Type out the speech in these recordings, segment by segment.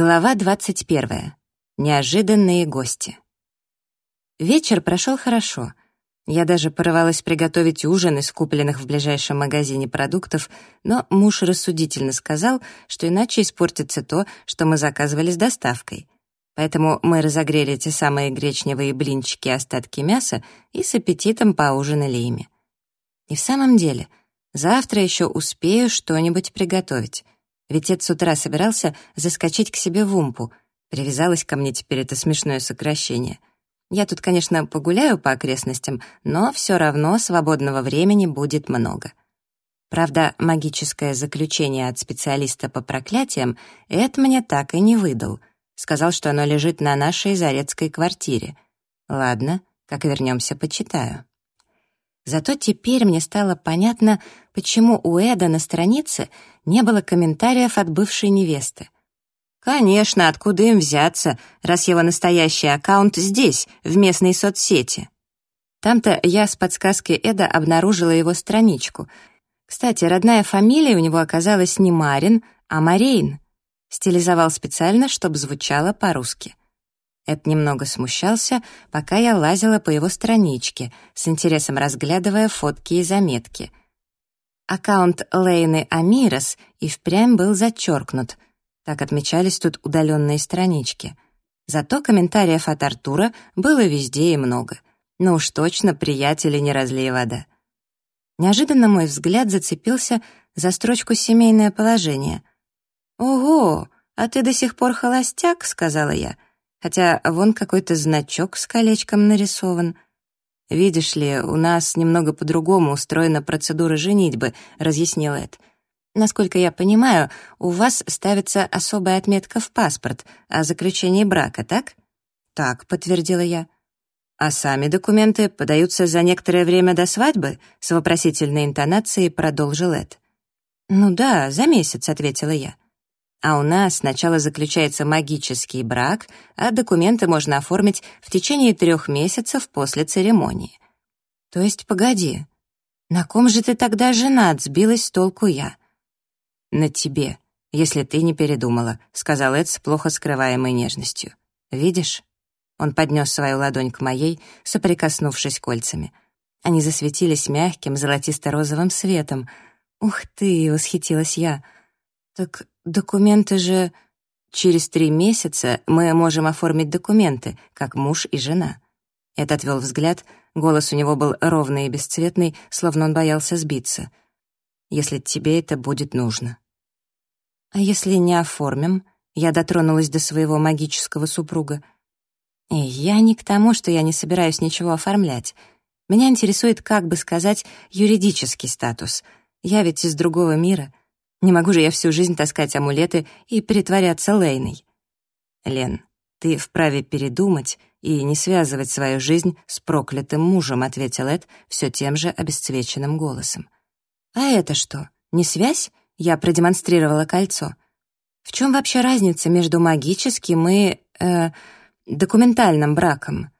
Глава 21. Неожиданные гости. Вечер прошел хорошо. Я даже порывалась приготовить ужин из купленных в ближайшем магазине продуктов, но муж рассудительно сказал, что иначе испортится то, что мы заказывали с доставкой. Поэтому мы разогрели те самые гречневые блинчики и остатки мяса и с аппетитом поужинали ими. И в самом деле, завтра еще успею что-нибудь приготовить — ведь Эд с утра собирался заскочить к себе в умпу. Привязалось ко мне теперь это смешное сокращение. Я тут, конечно, погуляю по окрестностям, но все равно свободного времени будет много. Правда, магическое заключение от специалиста по проклятиям Эд мне так и не выдал. Сказал, что оно лежит на нашей зарецкой квартире. Ладно, как вернемся, почитаю. Зато теперь мне стало понятно, почему у Эда на странице не было комментариев от бывшей невесты. Конечно, откуда им взяться, раз его настоящий аккаунт здесь, в местной соцсети. Там-то я с подсказкой Эда обнаружила его страничку. Кстати, родная фамилия у него оказалась не Марин, а Марейн. Стилизовал специально, чтобы звучало по-русски. Эд немного смущался, пока я лазила по его страничке, с интересом разглядывая фотки и заметки. Аккаунт Лейны Амирос и впрямь был зачеркнут. Так отмечались тут удаленные странички. Зато комментариев от Артура было везде и много. Но уж точно приятели не разлей вода. Неожиданно мой взгляд зацепился за строчку «Семейное положение». «Ого, а ты до сих пор холостяк?» — сказала я — хотя вон какой-то значок с колечком нарисован. «Видишь ли, у нас немного по-другому устроена процедура женитьбы», — разъяснил Эд. «Насколько я понимаю, у вас ставится особая отметка в паспорт о заключении брака, так?» «Так», — подтвердила я. «А сами документы подаются за некоторое время до свадьбы?» — с вопросительной интонацией продолжил Эд. «Ну да, за месяц», — ответила я. А у нас сначала заключается магический брак, а документы можно оформить в течение трех месяцев после церемонии. То есть, погоди, на ком же ты тогда женат, сбилась с толку я? На тебе, если ты не передумала, сказал Эд с плохо скрываемой нежностью. Видишь? Он поднес свою ладонь к моей, соприкоснувшись кольцами. Они засветились мягким золотисто-розовым светом. «Ух ты!» — восхитилась я. «Так Документы же... Через три месяца мы можем оформить документы, как муж и жена. Эд отвел взгляд, голос у него был ровный и бесцветный, словно он боялся сбиться. Если тебе это будет нужно. А если не оформим? Я дотронулась до своего магического супруга. И я не к тому, что я не собираюсь ничего оформлять. Меня интересует, как бы сказать, юридический статус. Я ведь из другого мира — не могу же я всю жизнь таскать амулеты и притворяться Лейной. Лен, ты вправе передумать и не связывать свою жизнь с проклятым мужем, ответил Эд все тем же обесцвеченным голосом. А это что, не связь? Я продемонстрировала кольцо. В чем вообще разница между магическим и э, документальным браком?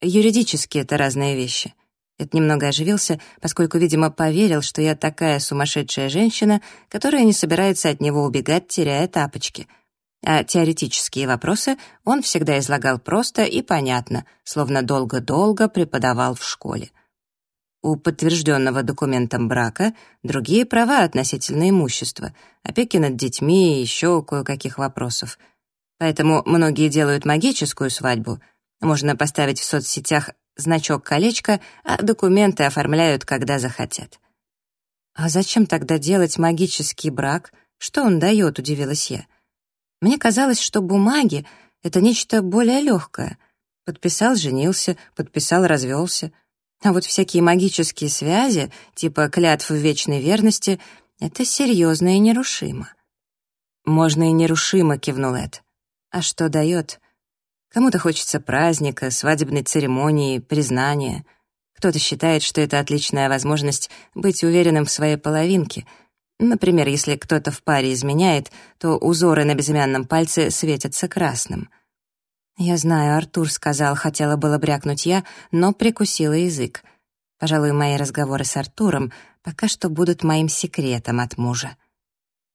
Юридически это разные вещи. Эд немного оживился, поскольку, видимо, поверил, что я такая сумасшедшая женщина, которая не собирается от него убегать, теряя тапочки. А теоретические вопросы он всегда излагал просто и понятно, словно долго-долго преподавал в школе. У подтвержденного документом брака другие права относительно имущества, опеки над детьми и еще кое-каких вопросов. Поэтому многие делают магическую свадьбу. Можно поставить в соцсетях значок колечко, а документы оформляют, когда захотят. «А зачем тогда делать магический брак? Что он дает?» — удивилась я. Мне казалось, что бумаги — это нечто более легкое. Подписал, женился, подписал, развелся. А вот всякие магические связи, типа клятв вечной верности, это серьезно и нерушимо. «Можно и нерушимо», — кивнул Эд. «А что дает?» Кому-то хочется праздника, свадебной церемонии, признания. Кто-то считает, что это отличная возможность быть уверенным в своей половинке. Например, если кто-то в паре изменяет, то узоры на безымянном пальце светятся красным. «Я знаю, Артур сказал, хотела было брякнуть я, но прикусила язык. Пожалуй, мои разговоры с Артуром пока что будут моим секретом от мужа».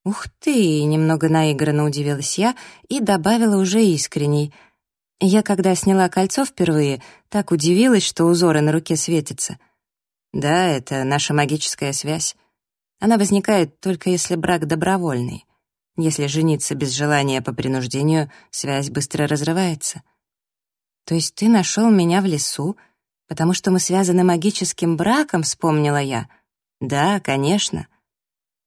«Ух ты!» — немного наигранно удивилась я и добавила уже искренней. Я, когда сняла кольцо впервые, так удивилась, что узоры на руке светятся. Да, это наша магическая связь. Она возникает только если брак добровольный. Если жениться без желания по принуждению, связь быстро разрывается. То есть ты нашел меня в лесу, потому что мы связаны магическим браком, вспомнила я. Да, конечно.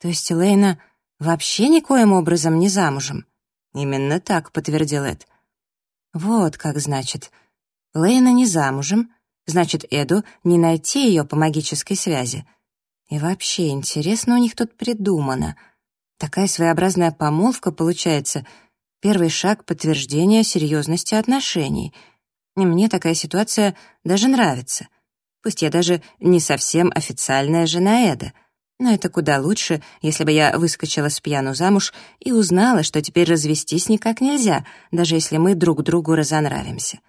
То есть Лейна вообще никоим образом не замужем. Именно так, подтвердил Эд. Вот как значит. Лейна не замужем, значит, Эду не найти ее по магической связи. И вообще, интересно у них тут придумано. Такая своеобразная помолвка получается. Первый шаг подтверждения серьезности отношений. И мне такая ситуация даже нравится. Пусть я даже не совсем официальная жена Эда — но это куда лучше, если бы я выскочила с пьяну замуж и узнала, что теперь развестись никак нельзя, даже если мы друг другу разонравимся.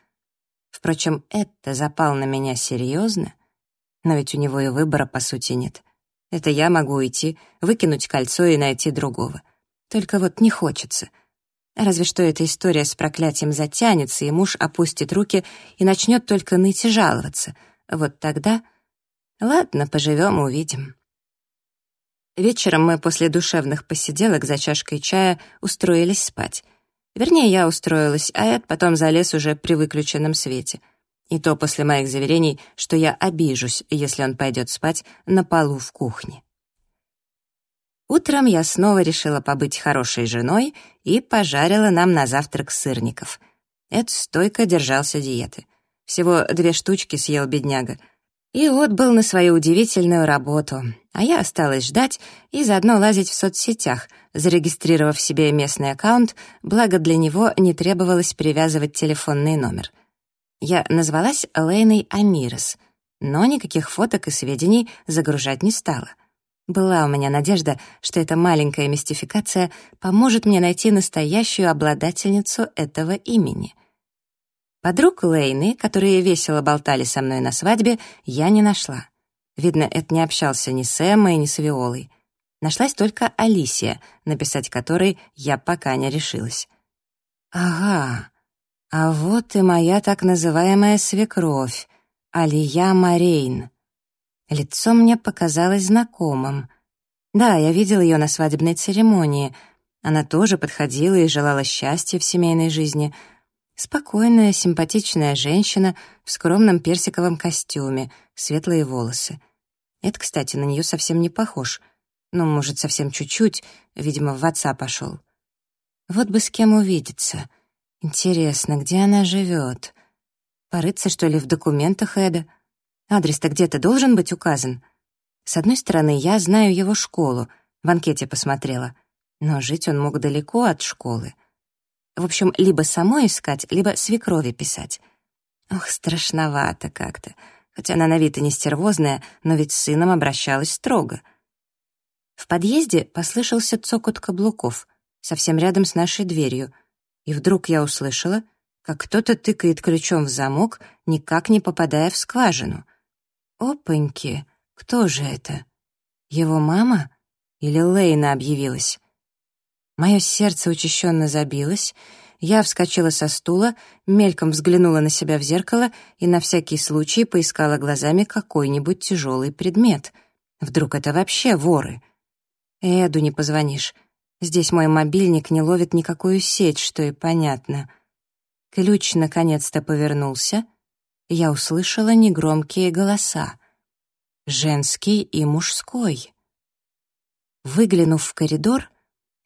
Впрочем, это запал на меня серьезно, но ведь у него и выбора, по сути, нет. Это я могу уйти, выкинуть кольцо и найти другого. Только вот не хочется. Разве что эта история с проклятием затянется, и муж опустит руки и начнет только ныть и жаловаться. Вот тогда... Ладно, поживем, увидим. Вечером мы после душевных посиделок за чашкой чая устроились спать. Вернее, я устроилась, а Эд потом залез уже при выключенном свете. И то после моих заверений, что я обижусь, если он пойдет спать на полу в кухне. Утром я снова решила побыть хорошей женой и пожарила нам на завтрак сырников. Эд стойко держался диеты. Всего две штучки съел бедняга — и отбыл на свою удивительную работу, а я осталась ждать и заодно лазить в соцсетях, зарегистрировав себе местный аккаунт, благо для него не требовалось привязывать телефонный номер. Я назвалась Лейной Амирес, но никаких фоток и сведений загружать не стала. Была у меня надежда, что эта маленькая мистификация поможет мне найти настоящую обладательницу этого имени — Подруг Лейны, которые весело болтали со мной на свадьбе, я не нашла. Видно, это не общался ни с Эммой, ни с Виолой. Нашлась только Алисия, написать которой я пока не решилась. Ага, а вот и моя так называемая свекровь, Алия Марейн. Лицо мне показалось знакомым. Да, я видела ее на свадебной церемонии. Она тоже подходила и желала счастья в семейной жизни — Спокойная, симпатичная женщина в скромном персиковом костюме, светлые волосы. Это, кстати, на нее совсем не похож. Ну, может, совсем чуть-чуть, видимо, в отца пошел. Вот бы с кем увидеться. Интересно, где она живет? Порыться, что ли, в документах Эда? Адрес-то где-то должен быть указан. С одной стороны, я знаю его школу, в анкете посмотрела, но жить он мог далеко от школы. В общем, либо самой искать, либо свекрови писать. Ох, страшновато как-то. Хотя она на вид и не стервозная, но ведь с сыном обращалась строго. В подъезде послышался цокот каблуков, совсем рядом с нашей дверью, и вдруг я услышала, как кто-то тыкает ключом в замок, никак не попадая в скважину. Опаньки, кто же это? Его мама? Или Лейна объявилась? Мое сердце учащенно забилось, я вскочила со стула, мельком взглянула на себя в зеркало и на всякий случай поискала глазами какой-нибудь тяжелый предмет. Вдруг это вообще воры? Эду не позвонишь. Здесь мой мобильник не ловит никакую сеть, что и понятно. Ключ наконец-то повернулся. Я услышала негромкие голоса. Женский и мужской. Выглянув в коридор,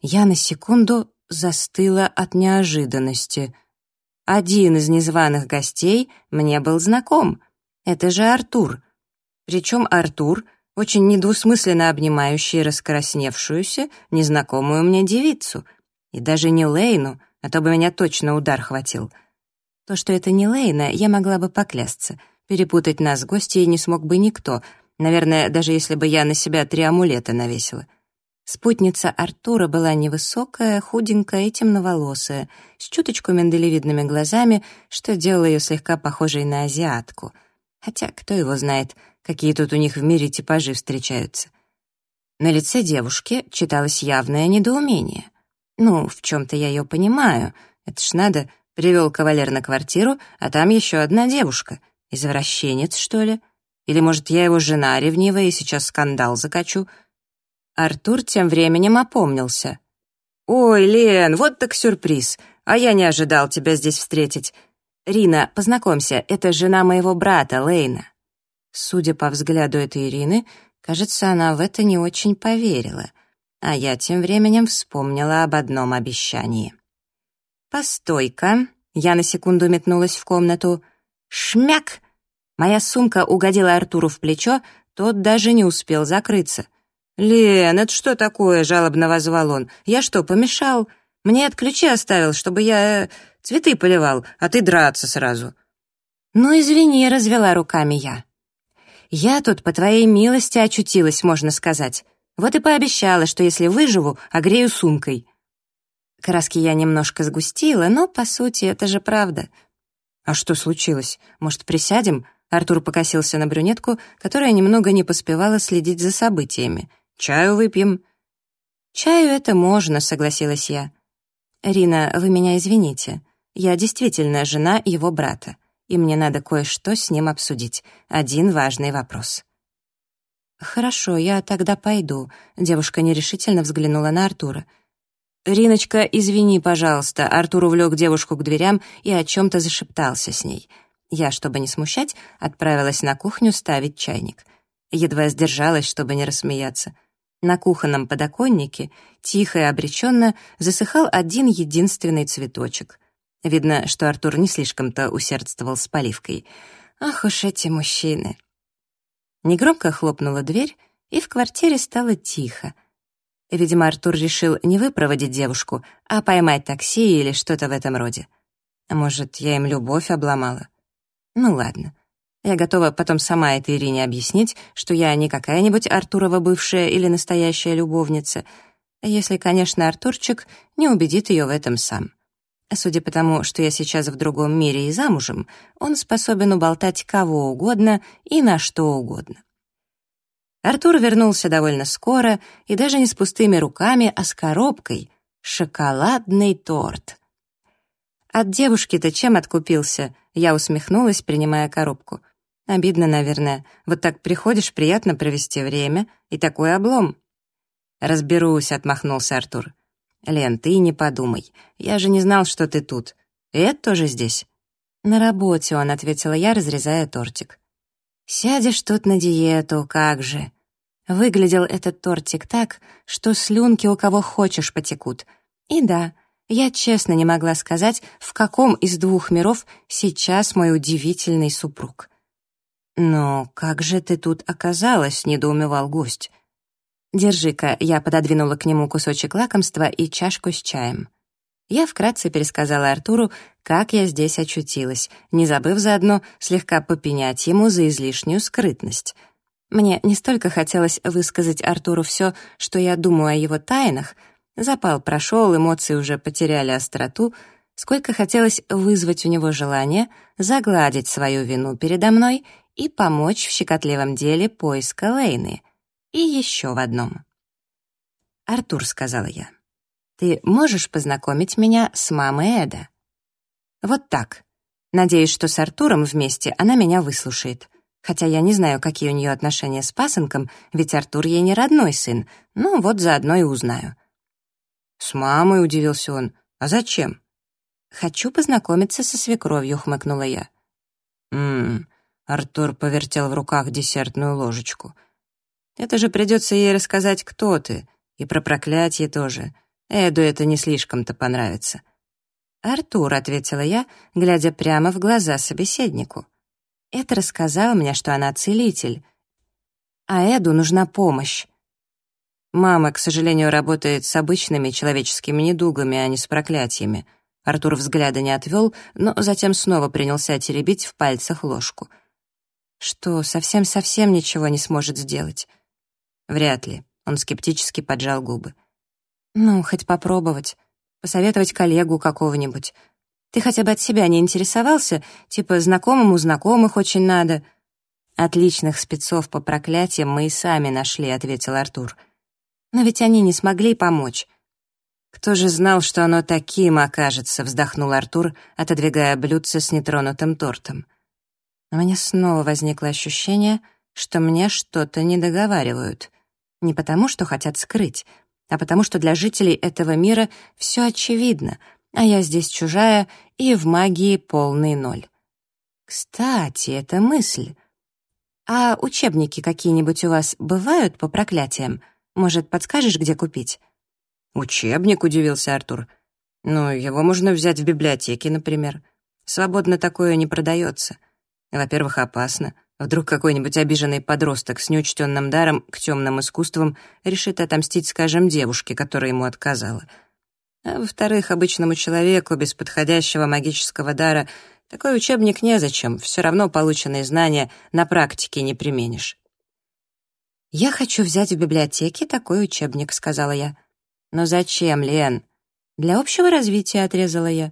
я на секунду застыла от неожиданности. Один из незваных гостей мне был знаком. Это же Артур. Причем Артур, очень недвусмысленно обнимающий раскрасневшуюся, незнакомую мне девицу. И даже не Лейну, а то бы меня точно удар хватил. То, что это не Лейна, я могла бы поклясться. Перепутать нас с гостьей не смог бы никто. Наверное, даже если бы я на себя три амулета навесила. Спутница Артура была невысокая, худенькая и темноволосая, с чуточку миндалевидными глазами, что делало ее слегка похожей на азиатку. Хотя, кто его знает, какие тут у них в мире типажи встречаются. На лице девушки читалось явное недоумение. Ну, в чем-то я ее понимаю. Это ж надо, привел кавалер на квартиру, а там еще одна девушка. Извращенец, что ли? Или, может, я его жена ревнивая и сейчас скандал закачу? Артур тем временем опомнился. «Ой, Лен, вот так сюрприз. А я не ожидал тебя здесь встретить. Рина, познакомься, это жена моего брата, Лейна». Судя по взгляду этой Ирины, кажется, она в это не очень поверила. А я тем временем вспомнила об одном обещании. «Постой-ка!» — я на секунду метнулась в комнату. «Шмяк!» Моя сумка угодила Артуру в плечо, тот даже не успел закрыться — «Лен, это что такое?» — жалобно возвал он. «Я что, помешал? Мне от ключи оставил, чтобы я э, цветы поливал, а ты драться сразу». «Ну, извини», — развела руками я. «Я тут по твоей милости очутилась, можно сказать. Вот и пообещала, что если выживу, огрею сумкой». Краски я немножко сгустила, но, по сути, это же правда. «А что случилось? Может, присядем?» Артур покосился на брюнетку, которая немного не поспевала следить за событиями. Чаю выпьем». «Чаю это можно», — согласилась я. «Рина, вы меня извините. Я действительно жена его брата, и мне надо кое-что с ним обсудить. Один важный вопрос». «Хорошо, я тогда пойду», — девушка нерешительно взглянула на Артура. «Риночка, извини, пожалуйста», — Артур увлек девушку к дверям и о чем-то зашептался с ней. Я, чтобы не смущать, отправилась на кухню ставить чайник. Едва сдержалась, чтобы не рассмеяться. На кухонном подоконнике тихо и обреченно засыхал один единственный цветочек. Видно, что Артур не слишком-то усердствовал с поливкой. Ах уж эти мужчины! Негромко хлопнула дверь, и в квартире стало тихо. Видимо, Артур решил не выпроводить девушку, а поймать такси или что-то в этом роде. Может, я им любовь обломала? Ну ладно, я готова потом сама этой Ирине объяснить, что я не какая-нибудь Артурова бывшая или настоящая любовница, если, конечно, Артурчик не убедит ее в этом сам. Судя по тому, что я сейчас в другом мире и замужем, он способен уболтать кого угодно и на что угодно. Артур вернулся довольно скоро и даже не с пустыми руками, а с коробкой — шоколадный торт. От девушки-то чем откупился? Я усмехнулась, принимая коробку. Обидно, наверное. Вот так приходишь, приятно провести время, и такой облом. «Разберусь», — отмахнулся Артур. «Лен, ты не подумай. Я же не знал, что ты тут. Эд тоже здесь?» «На работе он», — ответила я, разрезая тортик. «Сядешь тут на диету, как же». Выглядел этот тортик так, что слюнки у кого хочешь потекут. И да, я честно не могла сказать, в каком из двух миров сейчас мой удивительный супруг. «Но как же ты тут оказалась?» — недоумевал гость. «Держи-ка», — я пододвинула к нему кусочек лакомства и чашку с чаем. Я вкратце пересказала Артуру, как я здесь очутилась, не забыв заодно слегка попенять ему за излишнюю скрытность. Мне не столько хотелось высказать Артуру все, что я думаю о его тайнах, запал прошел, эмоции уже потеряли остроту, сколько хотелось вызвать у него желание загладить свою вину передо мной и помочь в щекотливом деле поиска Лейны. И еще в одном. «Артур», — сказала я, — «ты можешь познакомить меня с мамой Эда?» «Вот так. Надеюсь, что с Артуром вместе она меня выслушает. Хотя я не знаю, какие у нее отношения с пасынком, ведь Артур ей не родной сын. Ну, вот заодно и узнаю». «С мамой», — удивился он. «А зачем?» «Хочу познакомиться со свекровью», — хмыкнула я. «Ммм, Артур повертел в руках десертную ложечку. «Это же придется ей рассказать, кто ты, и про проклятие тоже. Эду это не слишком-то понравится». «Артур», — ответила я, глядя прямо в глаза собеседнику. «Это рассказал мне, что она целитель, а Эду нужна помощь. Мама, к сожалению, работает с обычными человеческими недугами, а не с проклятиями». Артур взгляда не отвел, но затем снова принялся теребить в пальцах ложку — что, совсем-совсем ничего не сможет сделать? Вряд ли. Он скептически поджал губы. Ну, хоть попробовать. Посоветовать коллегу какого-нибудь. Ты хотя бы от себя не интересовался? Типа, знакомому знакомых очень надо. Отличных спецов по проклятиям мы и сами нашли, ответил Артур. Но ведь они не смогли помочь. «Кто же знал, что оно таким окажется?» — вздохнул Артур, отодвигая блюдце с нетронутым тортом. У меня снова возникло ощущение, что мне что-то не договаривают. Не потому, что хотят скрыть, а потому, что для жителей этого мира все очевидно, а я здесь чужая и в магии полный ноль. Кстати, это мысль. А учебники какие-нибудь у вас бывают по проклятиям? Может, подскажешь, где купить? «Учебник», — удивился Артур. «Ну, его можно взять в библиотеке, например. Свободно такое не продается. Во-первых, опасно. Вдруг какой-нибудь обиженный подросток с неучтенным даром к темным искусствам решит отомстить, скажем, девушке, которая ему отказала. А во-вторых, обычному человеку без подходящего магического дара такой учебник незачем, все равно полученные знания на практике не применишь. «Я хочу взять в библиотеке такой учебник», — сказала я. «Но зачем, Лен?» «Для общего развития», — отрезала я.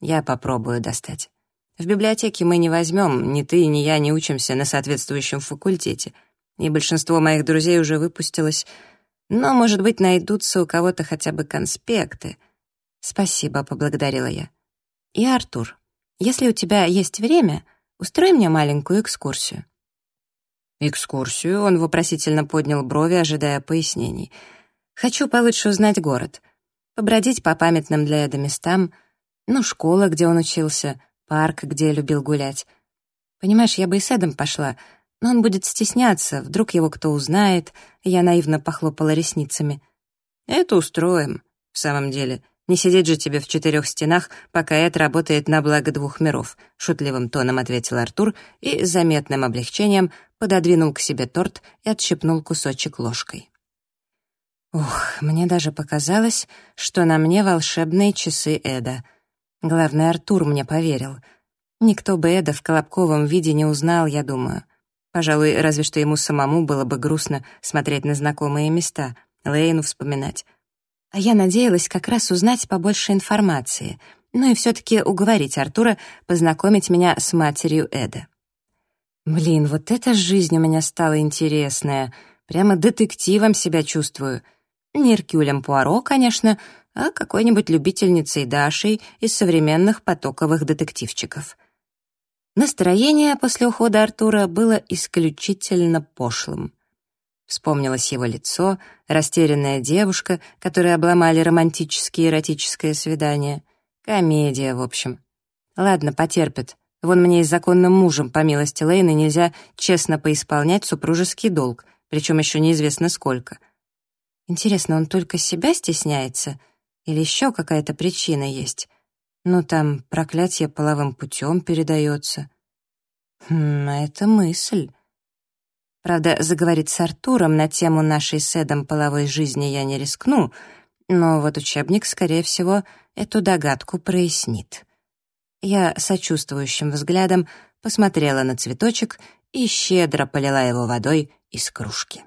«Я попробую достать». В библиотеке мы не возьмем, ни ты, ни я не учимся на соответствующем факультете, и большинство моих друзей уже выпустилось, но, может быть, найдутся у кого-то хотя бы конспекты. Спасибо, поблагодарила я. И Артур, если у тебя есть время, устрой мне маленькую экскурсию. Экскурсию? Он вопросительно поднял брови, ожидая пояснений. Хочу получше узнать город, побродить по памятным для Эда местам, ну, школа, где он учился, парк, где любил гулять. Понимаешь, я бы и с Эдом пошла, но он будет стесняться, вдруг его кто узнает, я наивно похлопала ресницами. Это устроим, в самом деле. Не сидеть же тебе в четырех стенах, пока Эд работает на благо двух миров, шутливым тоном ответил Артур и с заметным облегчением пододвинул к себе торт и отщипнул кусочек ложкой. Ух, мне даже показалось, что на мне волшебные часы Эда — Главное, Артур мне поверил. Никто бы Эда в колобковом виде не узнал, я думаю. Пожалуй, разве что ему самому было бы грустно смотреть на знакомые места, Лейну вспоминать. А я надеялась как раз узнать побольше информации, ну и все-таки уговорить Артура познакомить меня с матерью Эда. Блин, вот эта жизнь у меня стала интересная. Прямо детективом себя чувствую. Не Иркюлем Пуаро, конечно, а какой-нибудь любительницей Дашей из современных потоковых детективчиков. Настроение после ухода Артура было исключительно пошлым. Вспомнилось его лицо, растерянная девушка, которой обломали романтические эротическое свидание. Комедия, в общем. Ладно, потерпит. Вон мне и с законным мужем, по милости Лейны, нельзя честно поисполнять супружеский долг, причем еще неизвестно сколько. Интересно, он только себя стесняется или еще какая-то причина есть? Ну, там проклятие половым путем передается. Хм, а это мысль. Правда, заговорить с Артуром на тему нашей с Эдом половой жизни я не рискну, но вот учебник, скорее всего, эту догадку прояснит. Я сочувствующим взглядом посмотрела на цветочек и щедро полила его водой из кружки.